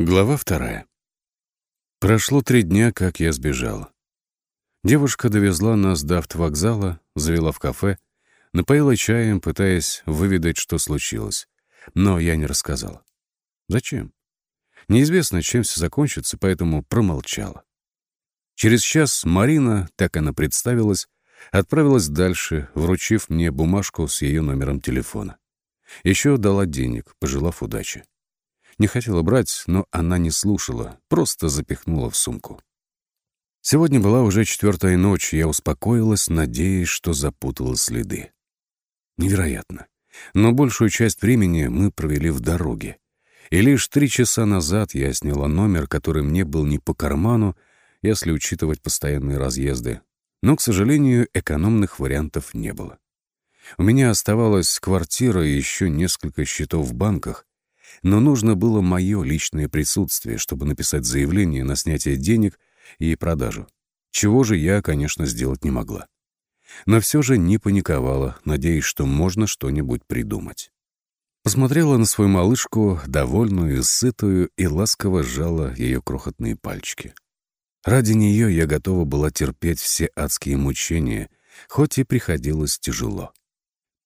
Глава вторая. Прошло три дня, как я сбежал. Девушка довезла нас до автовокзала, завела в кафе, напоила чаем, пытаясь выведать, что случилось. Но я не рассказал. Зачем? Неизвестно, чем все закончится, поэтому промолчала. Через час Марина, так она представилась, отправилась дальше, вручив мне бумажку с ее номером телефона. Еще дала денег, пожелав удачи. Не хотела брать, но она не слушала, просто запихнула в сумку. Сегодня была уже четвертая ночь, и я успокоилась, надеясь, что запутала следы. Невероятно. Но большую часть времени мы провели в дороге. И лишь три часа назад я сняла номер, который мне был не по карману, если учитывать постоянные разъезды. Но, к сожалению, экономных вариантов не было. У меня оставалась квартира и еще несколько счетов в банках, но нужно было мое личное присутствие, чтобы написать заявление на снятие денег и продажу. Чего же я, конечно, сделать не могла. Но все же не паниковала, надеясь, что можно что-нибудь придумать. Посмотрела на свою малышку, довольную, сытую, и ласково сжала ее крохотные пальчики. Ради нее я готова была терпеть все адские мучения, хоть и приходилось тяжело.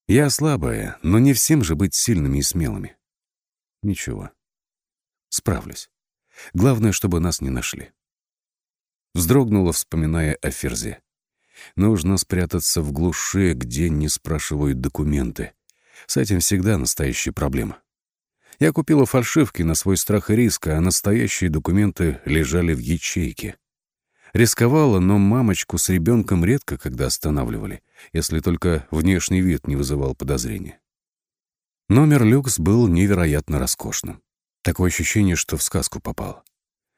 Я слабая, но не всем же быть сильными и смелыми. Ничего. Справлюсь. Главное, чтобы нас не нашли. Вздрогнула, вспоминая о Ферзе. Нужно спрятаться в глуши, где не спрашивают документы. С этим всегда настоящая проблема. Я купила фальшивки на свой страх и риск, а настоящие документы лежали в ячейке. Рисковала, но мамочку с ребенком редко когда останавливали, если только внешний вид не вызывал подозрения. Номер люкс был невероятно роскошным. Такое ощущение, что в сказку попал.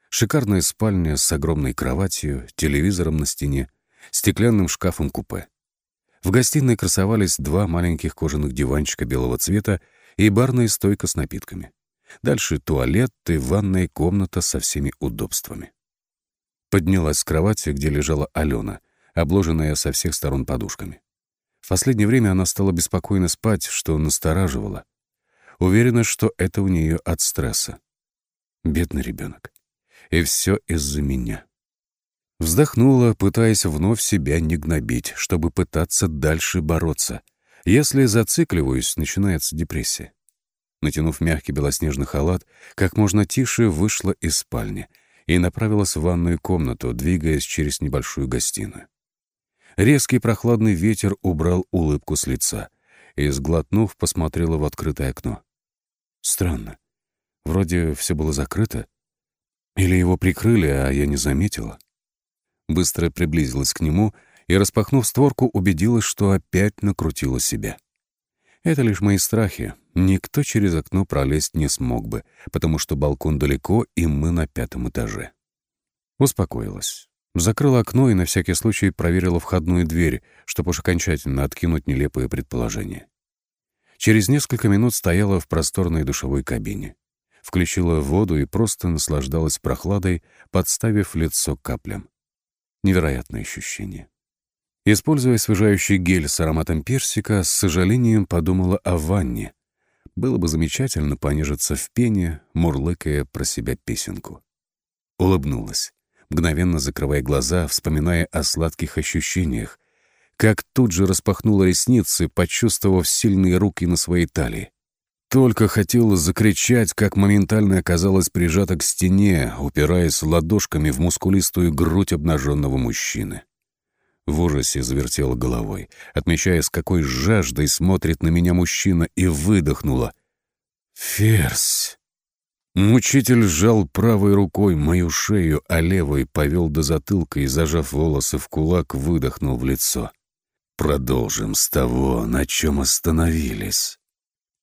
Шикарная спальня с огромной кроватью, телевизором на стене, стеклянным шкафом-купе. В гостиной красовались два маленьких кожаных диванчика белого цвета и барная стойка с напитками. Дальше туалет и ванная комната со всеми удобствами. Поднялась с кровати, где лежала Алена, обложенная со всех сторон подушками. В последнее время она стала беспокойно спать, что настораживало. Уверена, что это у нее от стресса. Бедный ребенок. И все из-за меня. Вздохнула, пытаясь вновь себя не гнобить, чтобы пытаться дальше бороться. Если зацикливаюсь, начинается депрессия. Натянув мягкий белоснежный халат, как можно тише вышла из спальни и направилась в ванную комнату, двигаясь через небольшую гостиную. Резкий прохладный ветер убрал улыбку с лица и, сглотнув, посмотрела в открытое окно. Странно. Вроде все было закрыто. Или его прикрыли, а я не заметила. Быстро приблизилась к нему и, распахнув створку, убедилась, что опять накрутила себя. Это лишь мои страхи. Никто через окно пролезть не смог бы, потому что балкон далеко, и мы на пятом этаже. Успокоилась. Закрыла окно и на всякий случай проверила входную дверь, чтобы уж окончательно откинуть нелепые предположения. Через несколько минут стояла в просторной душевой кабине. Включила воду и просто наслаждалась прохладой, подставив лицо каплям. Невероятное ощущение. Используя освежающий гель с ароматом персика, с сожалением подумала о ванне. Было бы замечательно понежиться в пене, мурлыкая про себя песенку. Улыбнулась мгновенно закрывая глаза, вспоминая о сладких ощущениях, как тут же распахнула ресницы, почувствовав сильные руки на своей талии. Только хотела закричать, как моментально оказалась прижата к стене, упираясь ладошками в мускулистую грудь обнаженного мужчины. В ужасе завертела головой, отмечая, с какой жаждой смотрит на меня мужчина, и выдохнула. «Ферзь!» Мучитель сжал правой рукой мою шею, а левой повел до затылка и, зажав волосы в кулак, выдохнул в лицо. «Продолжим с того, на чем остановились».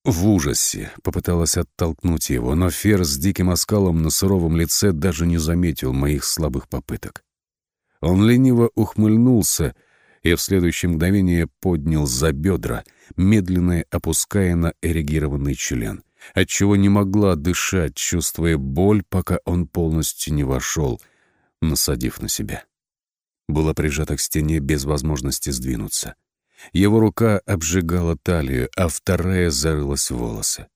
В ужасе попыталась оттолкнуть его, но Фер с диким оскалом на суровом лице даже не заметил моих слабых попыток. Он лениво ухмыльнулся и в следующее мгновение поднял за бедра, медленно опуская на эрегированный член — отчего не могла дышать, чувствуя боль, пока он полностью не вошел, насадив на себя. Была прижата к стене без возможности сдвинуться. Его рука обжигала талию, а вторая зарылась в волосы.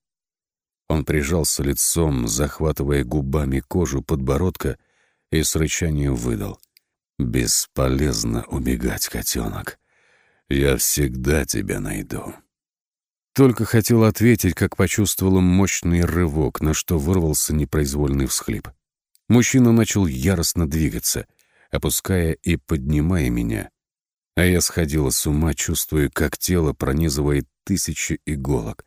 Он прижался лицом, захватывая губами кожу подбородка, и с рычанием выдал. «Бесполезно убегать, котенок. Я всегда тебя найду». Только хотел ответить, как почувствовал мощный рывок, на что вырвался непроизвольный всхлип. Мужчина начал яростно двигаться, опуская и поднимая меня. А я сходила с ума, чувствуя, как тело пронизывает тысячи иголок,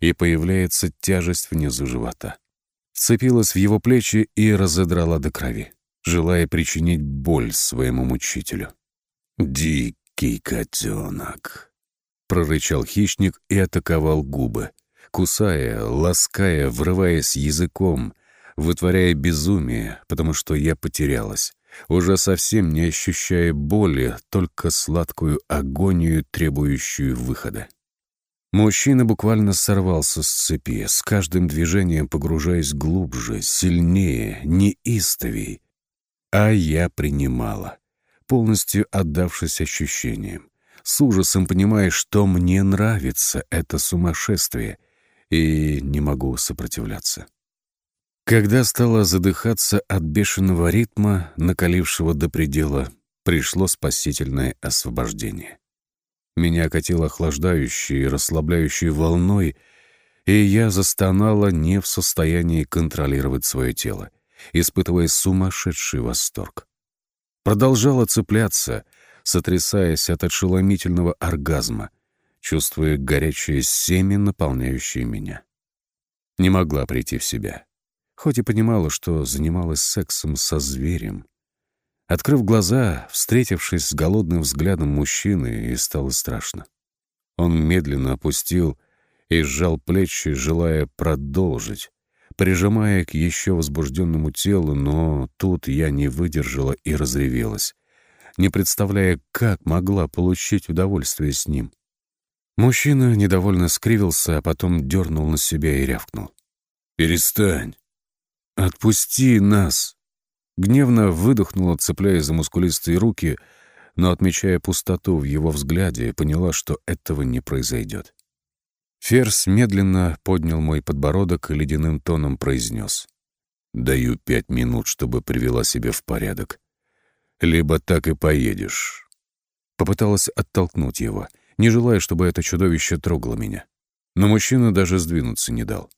и появляется тяжесть внизу живота. Вцепилась в его плечи и разодрала до крови, желая причинить боль своему мучителю. «Дикий котенок!» — прорычал хищник и атаковал губы, кусая, лаская, врываясь языком, вытворяя безумие, потому что я потерялась, уже совсем не ощущая боли, только сладкую агонию, требующую выхода. Мужчина буквально сорвался с цепи, с каждым движением погружаясь глубже, сильнее, неистовей. А я принимала, полностью отдавшись ощущениям, с ужасом понимая, что мне нравится это сумасшествие, и не могу сопротивляться. Когда стала задыхаться от бешеного ритма, накалившего до предела, пришло спасительное освобождение. Меня окатило охлаждающей и расслабляющей волной, и я застонала не в состоянии контролировать свое тело, испытывая сумасшедший восторг. Продолжала цепляться, сотрясаясь от ошеломительного оргазма, чувствуя горячее семя, наполняющее меня. Не могла прийти в себя хоть и понимала, что занималась сексом со зверем. Открыв глаза, встретившись с голодным взглядом мужчины, и стало страшно. Он медленно опустил и сжал плечи, желая продолжить, прижимая к еще возбужденному телу, но тут я не выдержала и разревелась, не представляя, как могла получить удовольствие с ним. Мужчина недовольно скривился, а потом дернул на себя и рявкнул. «Перестань! «Отпусти нас!» Гневно выдохнула, цепляясь за мускулистые руки, но, отмечая пустоту в его взгляде, поняла, что этого не произойдет. Ферс медленно поднял мой подбородок и ледяным тоном произнес. «Даю пять минут, чтобы привела себя в порядок. Либо так и поедешь». Попыталась оттолкнуть его, не желая, чтобы это чудовище трогало меня. Но мужчина даже сдвинуться не дал.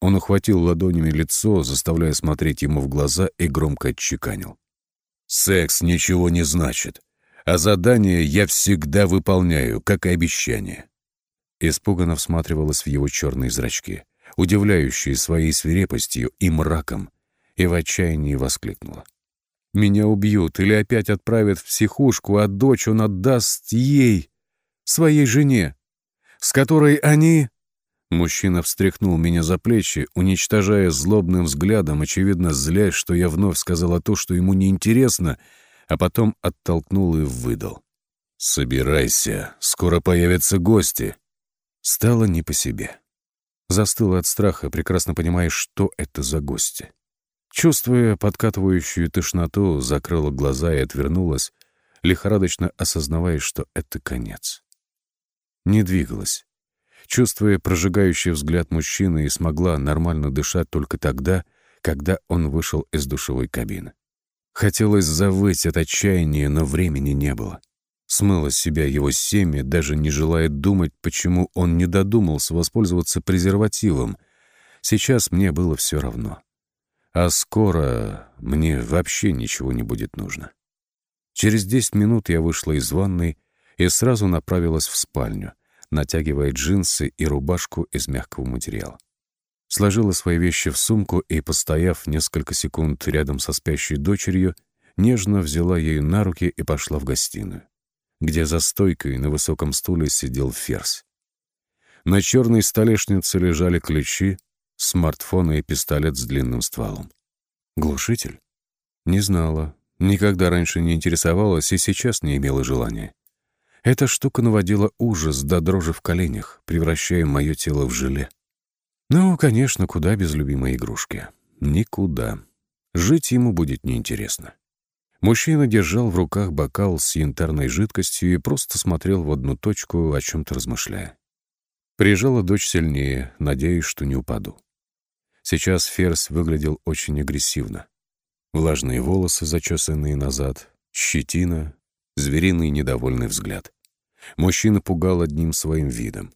Он ухватил ладонями лицо, заставляя смотреть ему в глаза, и громко отчеканил. «Секс ничего не значит, а задание я всегда выполняю, как и обещание». Испуганно всматривалась в его черные зрачки, удивляющие своей свирепостью и мраком, и в отчаянии воскликнула. «Меня убьют или опять отправят в психушку, а дочь он отдаст ей, своей жене, с которой они...» Мужчина встряхнул меня за плечи, уничтожая злобным взглядом, очевидно злясь, что я вновь сказала то, что ему неинтересно, а потом оттолкнул и выдал. «Собирайся, скоро появятся гости». Стало не по себе. Застыла от страха, прекрасно понимая, что это за гости. Чувствуя подкатывающую тошноту, закрыла глаза и отвернулась, лихорадочно осознавая, что это конец. Не двигалась чувствуя прожигающий взгляд мужчины, и смогла нормально дышать только тогда, когда он вышел из душевой кабины. Хотелось завыть от отчаяния, но времени не было. Смыло с себя его семя, даже не желая думать, почему он не додумался воспользоваться презервативом. Сейчас мне было все равно. А скоро мне вообще ничего не будет нужно. Через десять минут я вышла из ванной и сразу направилась в спальню, натягивая джинсы и рубашку из мягкого материала. Сложила свои вещи в сумку и, постояв несколько секунд рядом со спящей дочерью, нежно взяла ее на руки и пошла в гостиную, где за стойкой на высоком стуле сидел ферзь. На черной столешнице лежали ключи, смартфон и пистолет с длинным стволом. Глушитель? Не знала. Никогда раньше не интересовалась и сейчас не имела желания. Эта штука наводила ужас до дрожи в коленях, превращая мое тело в желе. Ну, конечно, куда без любимой игрушки? Никуда. Жить ему будет неинтересно. Мужчина держал в руках бокал с янтарной жидкостью и просто смотрел в одну точку, о чем-то размышляя. Прижала дочь сильнее, надеясь, что не упаду. Сейчас Ферзь выглядел очень агрессивно. Влажные волосы, зачесанные назад, щетина, звериный недовольный взгляд. Мужчина пугал одним своим видом.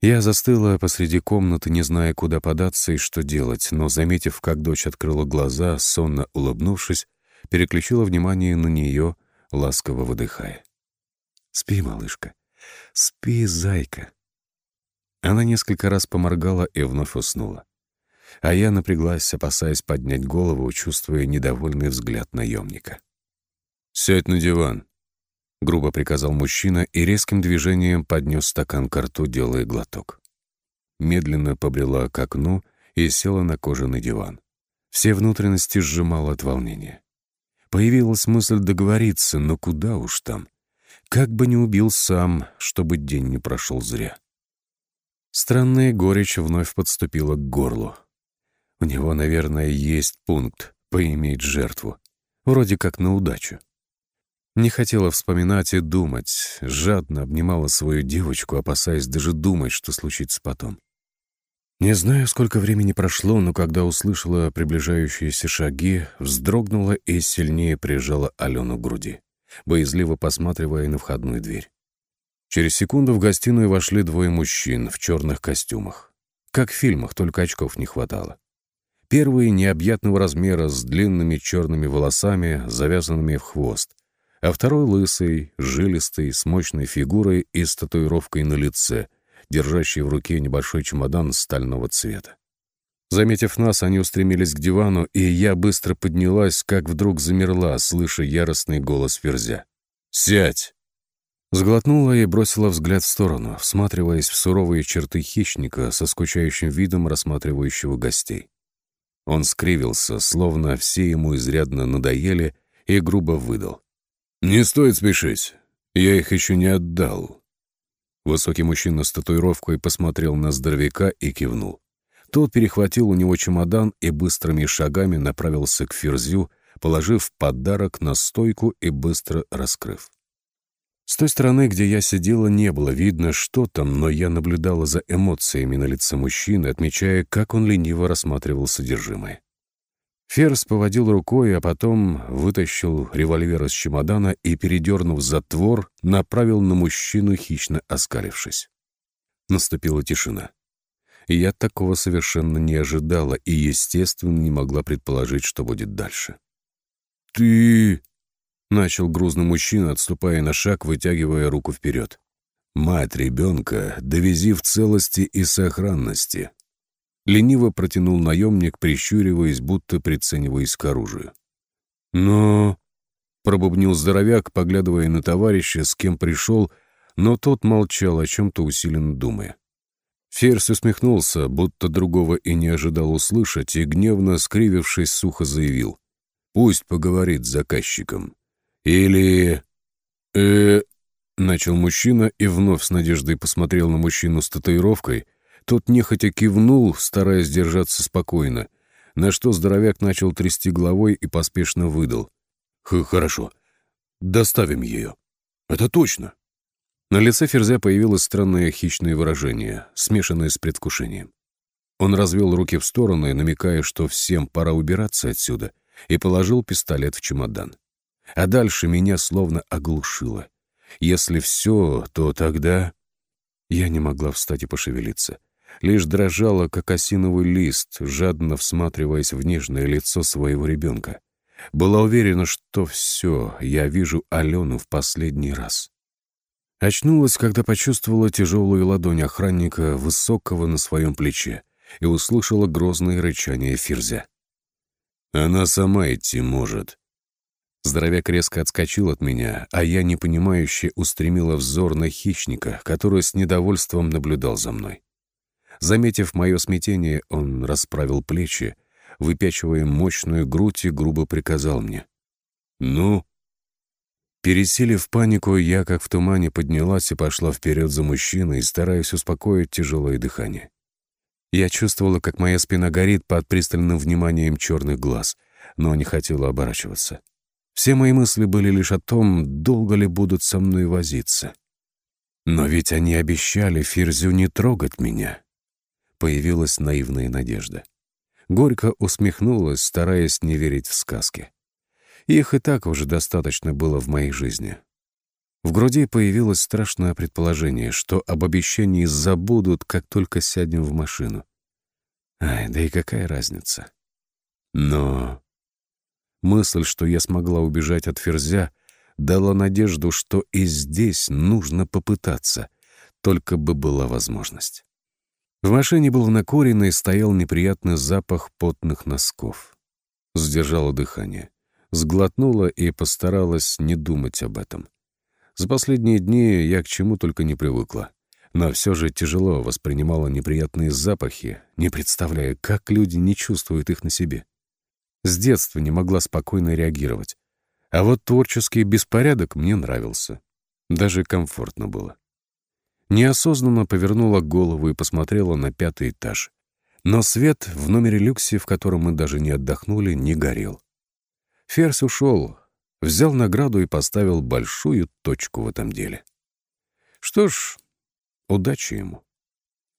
Я застыла посреди комнаты, не зная, куда податься и что делать, но, заметив, как дочь открыла глаза, сонно улыбнувшись, переключила внимание на нее, ласково выдыхая. «Спи, малышка, спи, зайка». Она несколько раз поморгала и вновь уснула. А я напряглась, опасаясь поднять голову, чувствуя недовольный взгляд наемника. «Сядь на диван», — грубо приказал мужчина и резким движением поднес стакан к рту, делая глоток. Медленно побрела к окну и села на кожаный диван. Все внутренности сжимало от волнения. Появилась мысль договориться, но куда уж там. Как бы не убил сам, чтобы день не прошел зря. Странная горечь вновь подступила к горлу. У него, наверное, есть пункт поиметь жертву. Вроде как на удачу. Не хотела вспоминать и думать, жадно обнимала свою девочку, опасаясь даже думать, что случится потом. Не знаю, сколько времени прошло, но когда услышала приближающиеся шаги, вздрогнула и сильнее прижала Алену к груди, боязливо посматривая на входную дверь. Через секунду в гостиную вошли двое мужчин в черных костюмах. Как в фильмах, только очков не хватало. Первый необъятного размера с длинными черными волосами, завязанными в хвост, а второй лысый, жилистый, с мощной фигурой и с татуировкой на лице — держащий в руке небольшой чемодан стального цвета. Заметив нас, они устремились к дивану, и я быстро поднялась, как вдруг замерла, слыша яростный голос Верзя. «Сядь!» Сглотнула и бросила взгляд в сторону, всматриваясь в суровые черты хищника со скучающим видом рассматривающего гостей. Он скривился, словно все ему изрядно надоели, и грубо выдал. «Не стоит спешить. Я их еще не отдал. Высокий мужчина с татуировкой посмотрел на здоровяка и кивнул. Тот перехватил у него чемодан и быстрыми шагами направился к Ферзю, положив подарок на стойку и быстро раскрыв. С той стороны, где я сидела, не было видно, что там, но я наблюдала за эмоциями на лице мужчины, отмечая, как он лениво рассматривал содержимое. Ферс поводил рукой, а потом вытащил револьвер из чемодана и, передернув затвор, направил на мужчину, хищно оскалившись. Наступила тишина. Я такого совершенно не ожидала и, естественно, не могла предположить, что будет дальше. «Ты...» — начал грузный мужчина, отступая на шаг, вытягивая руку вперед. «Мать ребенка довези в целости и сохранности», Лениво протянул наемник, прищуриваясь, будто прицениваясь к оружию. «Но...» — пробубнил здоровяк, поглядывая на товарища, с кем пришел, но тот молчал, о чем-то усиленно думая. Ферзь усмехнулся, будто другого и не ожидал услышать, и, гневно скривившись, сухо заявил. «Пусть поговорит с заказчиком. Или... э начал мужчина и вновь с надеждой посмотрел на мужчину с татуировкой — тот нехотя кивнул, стараясь держаться спокойно, на что здоровяк начал трясти головой и поспешно выдал. «Хорошо, доставим ее. Это точно». На лице Ферзя появилось странное хищное выражение, смешанное с предвкушением. Он развел руки в стороны, намекая, что всем пора убираться отсюда, и положил пистолет в чемодан. А дальше меня словно оглушило. Если все, то тогда... Я не могла встать и пошевелиться лишь дрожала, как осиновый лист, жадно всматриваясь в нежное лицо своего ребенка. Была уверена, что все, я вижу Алену в последний раз. Очнулась, когда почувствовала тяжелую ладонь охранника, высокого на своем плече, и услышала грозное рычание Ферзя. «Она сама идти может». Здоровяк резко отскочил от меня, а я, непонимающе, устремила взор на хищника, который с недовольством наблюдал за мной. Заметив мое смятение, он расправил плечи, выпячивая мощную грудь и грубо приказал мне. «Ну?» Пересилив панику, я, как в тумане, поднялась и пошла вперед за мужчиной, стараясь успокоить тяжелое дыхание. Я чувствовала, как моя спина горит под пристальным вниманием черных глаз, но не хотела оборачиваться. Все мои мысли были лишь о том, долго ли будут со мной возиться. Но ведь они обещали Фирзю не трогать меня появилась наивная надежда. Горько усмехнулась, стараясь не верить в сказки. Их и так уже достаточно было в моей жизни. В груди появилось страшное предположение, что об обещании забудут, как только сядем в машину. Ай, да и какая разница? Но мысль, что я смогла убежать от Ферзя, дала надежду, что и здесь нужно попытаться, только бы была возможность. В машине был накурен и стоял неприятный запах потных носков. Сдержала дыхание, сглотнула и постаралась не думать об этом. За последние дни я к чему только не привыкла. Но все же тяжело воспринимала неприятные запахи, не представляя, как люди не чувствуют их на себе. С детства не могла спокойно реагировать. А вот творческий беспорядок мне нравился. Даже комфортно было. Неосознанно повернула голову и посмотрела на пятый этаж. Но свет в номере люксе, в котором мы даже не отдохнули, не горел. Ферзь ушел, взял награду и поставил большую точку в этом деле. Что ж, удачи ему.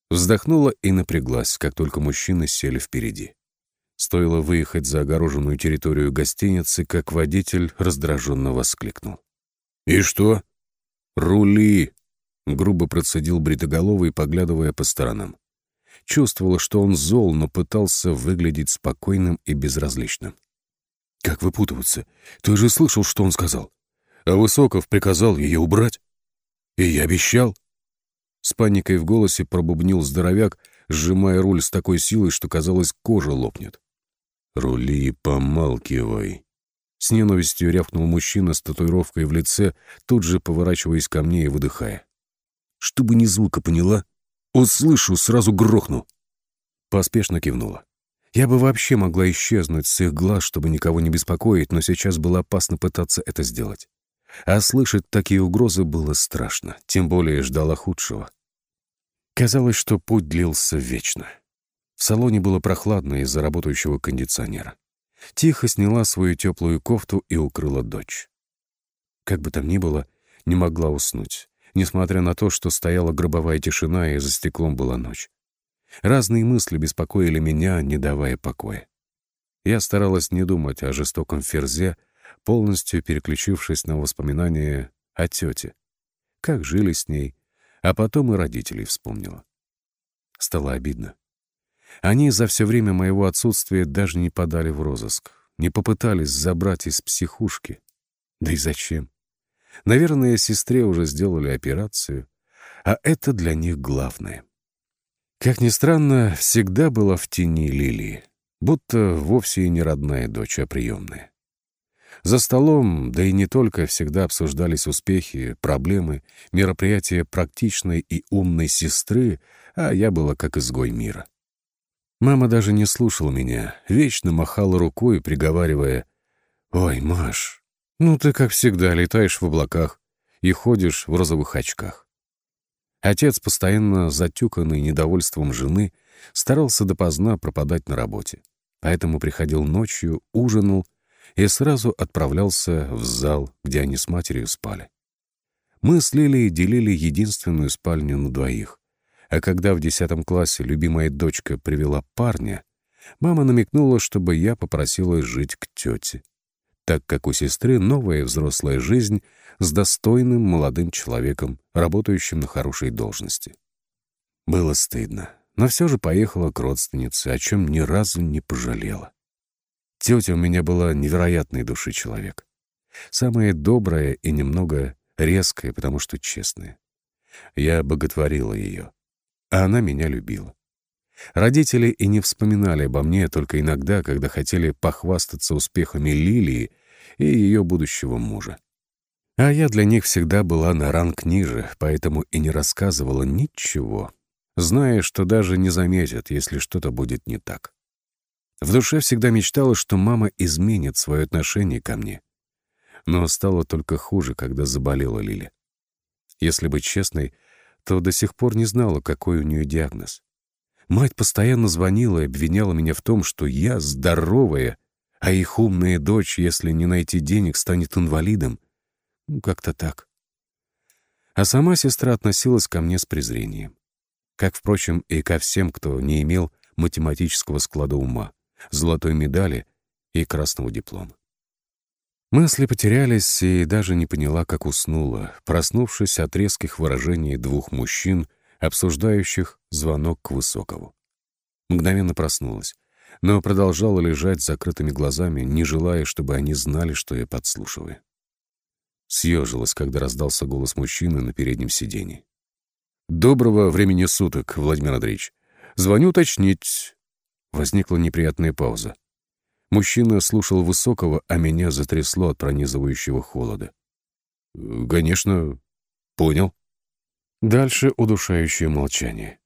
Вздохнула и напряглась, как только мужчины сели впереди. Стоило выехать за огороженную территорию гостиницы, как водитель раздраженно воскликнул. «И что?» «Рули!» — грубо процедил бритоголовый, поглядывая по сторонам. Чувствовала, что он зол, но пытался выглядеть спокойным и безразличным. «Как выпутываться? Ты же слышал, что он сказал. А Высоков приказал ее убрать. И я обещал». С паникой в голосе пробубнил здоровяк, сжимая руль с такой силой, что, казалось, кожа лопнет. «Рули и помалкивай!» С ненавистью рявкнул мужчина с татуировкой в лице, тут же поворачиваясь ко мне и выдыхая. «Чтобы ни звука, поняла? Услышу, сразу грохну!» Поспешно кивнула. Я бы вообще могла исчезнуть с их глаз, чтобы никого не беспокоить, но сейчас было опасно пытаться это сделать. А слышать такие угрозы было страшно, тем более ждала худшего. Казалось, что путь длился вечно. В салоне было прохладно из-за работающего кондиционера. Тихо сняла свою теплую кофту и укрыла дочь. Как бы там ни было, не могла уснуть, несмотря на то, что стояла гробовая тишина и за стеклом была ночь. Разные мысли беспокоили меня, не давая покоя. Я старалась не думать о жестоком ферзе, полностью переключившись на воспоминания о тете, как жили с ней, а потом и родителей вспомнила. Стало обидно. Они за все время моего отсутствия даже не подали в розыск, не попытались забрать из психушки. Да и зачем? Наверное, сестре уже сделали операцию, а это для них главное. Как ни странно, всегда была в тени Лилии, будто вовсе и не родная дочь, а приемная. За столом, да и не только, всегда обсуждались успехи, проблемы, мероприятия практичной и умной сестры, а я была как изгой мира. Мама даже не слушала меня, вечно махала рукой, приговаривая, «Ой, Маш, ну ты, как всегда, летаешь в облаках и ходишь в розовых очках». Отец, постоянно затюканный недовольством жены, старался допоздна пропадать на работе, поэтому приходил ночью, ужинал и сразу отправлялся в зал, где они с матерью спали. Мы с Лилией делили единственную спальню на двоих. А когда в десятом классе любимая дочка привела парня, мама намекнула, чтобы я попросила жить к тете, так как у сестры новая взрослая жизнь с достойным молодым человеком, работающим на хорошей должности. Было стыдно, но все же поехала к родственнице, о чем ни разу не пожалела. Тетя у меня была невероятной души человек. Самая добрая и немного резкая, потому что честная. Я боготворила ее а она меня любила. Родители и не вспоминали обо мне только иногда, когда хотели похвастаться успехами Лилии и ее будущего мужа. А я для них всегда была на ранг ниже, поэтому и не рассказывала ничего, зная, что даже не заметят, если что-то будет не так. В душе всегда мечтала, что мама изменит свое отношение ко мне. Но стало только хуже, когда заболела Лиля. Если быть честной, то до сих пор не знала, какой у нее диагноз. Мать постоянно звонила и обвиняла меня в том, что я здоровая, а их умная дочь, если не найти денег, станет инвалидом. Ну, как-то так. А сама сестра относилась ко мне с презрением. Как, впрочем, и ко всем, кто не имел математического склада ума, золотой медали и красного диплома. Мысли потерялись и даже не поняла, как уснула, проснувшись от резких выражений двух мужчин, обсуждающих звонок к Высокову. Мгновенно проснулась, но продолжала лежать с закрытыми глазами, не желая, чтобы они знали, что я подслушиваю. Съежилась, когда раздался голос мужчины на переднем сиденье. «Доброго времени суток, Владимир Андреевич. Звоню уточнить...» Возникла неприятная пауза. Мужчина слушал высокого, а меня затрясло от пронизывающего холода. «Конечно, понял». Дальше удушающее молчание.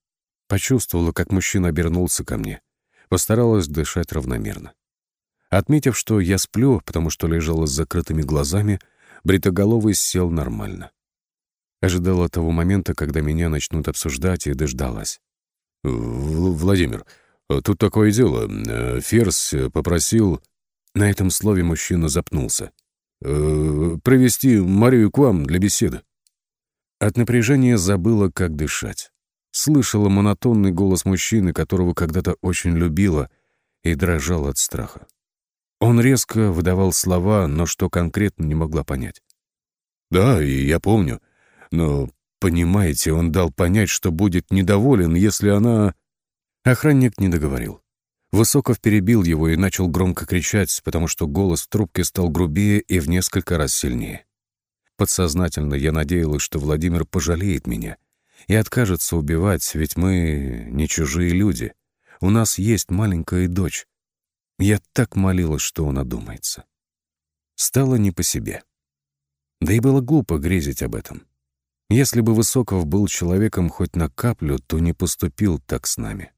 Почувствовала, как мужчина обернулся ко мне. Постаралась дышать равномерно. Отметив, что я сплю, потому что лежала с закрытыми глазами, бритоголовый сел нормально. Ожидала того момента, когда меня начнут обсуждать, и дождалась. «Владимир, тут такое дело. Ферс попросил...» На этом слове мужчина запнулся. «Э, «Провести Марию к вам для беседы». От напряжения забыла, как дышать. Слышала монотонный голос мужчины, которого когда-то очень любила, и дрожала от страха. Он резко выдавал слова, но что конкретно не могла понять. «Да, и я помню. Но, понимаете, он дал понять, что будет недоволен, если она...» Охранник не договорил. Высоков перебил его и начал громко кричать, потому что голос в трубке стал грубее и в несколько раз сильнее. Подсознательно я надеялась, что Владимир пожалеет меня и откажется убивать, ведь мы не чужие люди. У нас есть маленькая дочь. Я так молилась, что он одумается. Стало не по себе. Да и было глупо грезить об этом. Если бы Высоков был человеком хоть на каплю, то не поступил так с нами.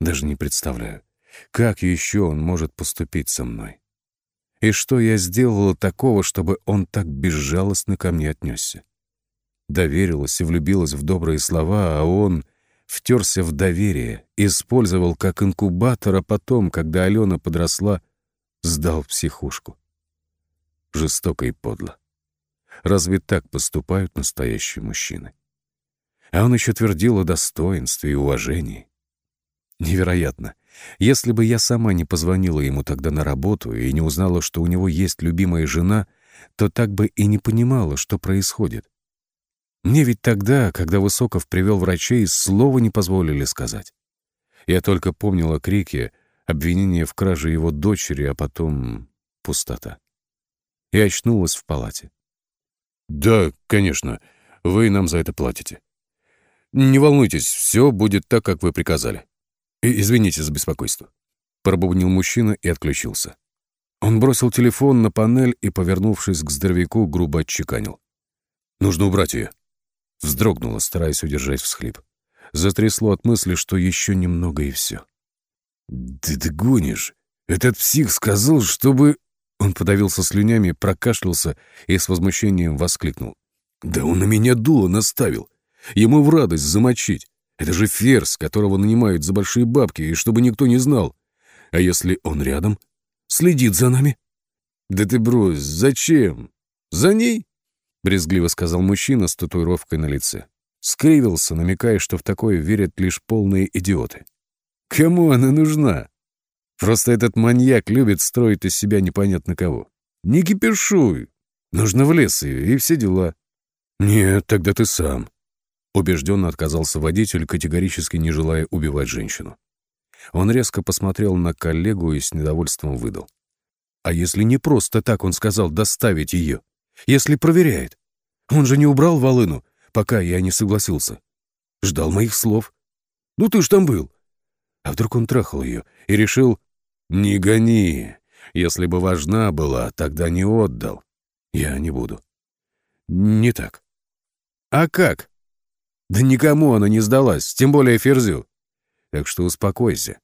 Даже не представляю, как еще он может поступить со мной. И что я сделала такого, чтобы он так безжалостно ко мне отнесся? Доверилась и влюбилась в добрые слова, а он втерся в доверие, использовал как инкубатор, а потом, когда Алена подросла, сдал в психушку. Жестоко и подло. Разве так поступают настоящие мужчины? А он еще твердил о достоинстве и уважении. Невероятно. Если бы я сама не позвонила ему тогда на работу и не узнала, что у него есть любимая жена, то так бы и не понимала, что происходит. Мне ведь тогда, когда Высоков привел врачей, слова не позволили сказать. Я только помнила крики, обвинения в краже его дочери, а потом пустота. И очнулась в палате. «Да, конечно. Вы нам за это платите. Не волнуйтесь, все будет так, как вы приказали. И извините за беспокойство». Пробубнил мужчина и отключился. Он бросил телефон на панель и, повернувшись к здоровяку, грубо отчеканил. «Нужно убрать ее». Вздрогнула, стараясь удержать всхлип. Затрясло от мысли, что еще немного и все. «Да ты гонишь! Этот псих сказал, чтобы...» Он подавился слюнями, прокашлялся и с возмущением воскликнул. «Да он на меня дуло наставил. Ему в радость замочить. Это же ферзь, которого нанимают за большие бабки, и чтобы никто не знал. А если он рядом? Следит за нами?» «Да ты брось, зачем? За ней?» — брезгливо сказал мужчина с татуировкой на лице. Скривился, намекая, что в такое верят лишь полные идиоты. «Кому она нужна? Просто этот маньяк любит строить из себя непонятно кого. Не кипишуй. Нужно в лес и, и все дела. Нет, тогда ты сам. Убежденно отказался водитель, категорически не желая убивать женщину. Он резко посмотрел на коллегу и с недовольством выдал. А если не просто так он сказал доставить ее? Если проверяет? Он же не убрал волыну, пока я не согласился. Ждал моих слов. Ну ты ж там был. А вдруг он трахал ее и решил, «Не гони. Если бы важна была, тогда не отдал. Я не буду». «Не так». «А как?» «Да никому она не сдалась, тем более Ферзю. Так что успокойся».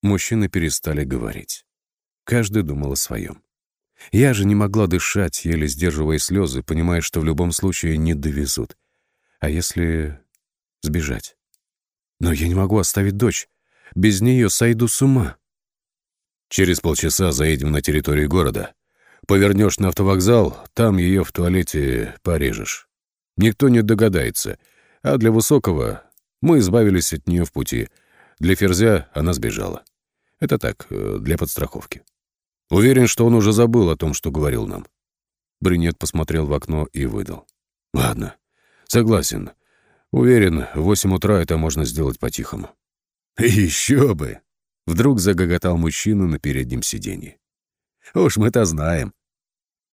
Мужчины перестали говорить. Каждый думал о своем. Я же не могла дышать, еле сдерживая слезы, понимая, что в любом случае не довезут. А если сбежать? Но я не могу оставить дочь. Без нее сойду с ума. Через полчаса заедем на территорию города. Повернешь на автовокзал, там ее в туалете порежешь. Никто не догадается. А для Высокого мы избавились от нее в пути. Для Ферзя она сбежала. Это так, э, для подстраховки. Уверен, что он уже забыл о том, что говорил нам. Брюнет посмотрел в окно и выдал. Ладно, согласен. Уверен, в восемь утра это можно сделать по-тихому. Еще бы! Вдруг загоготал мужчина на переднем сиденье. Уж мы-то знаем,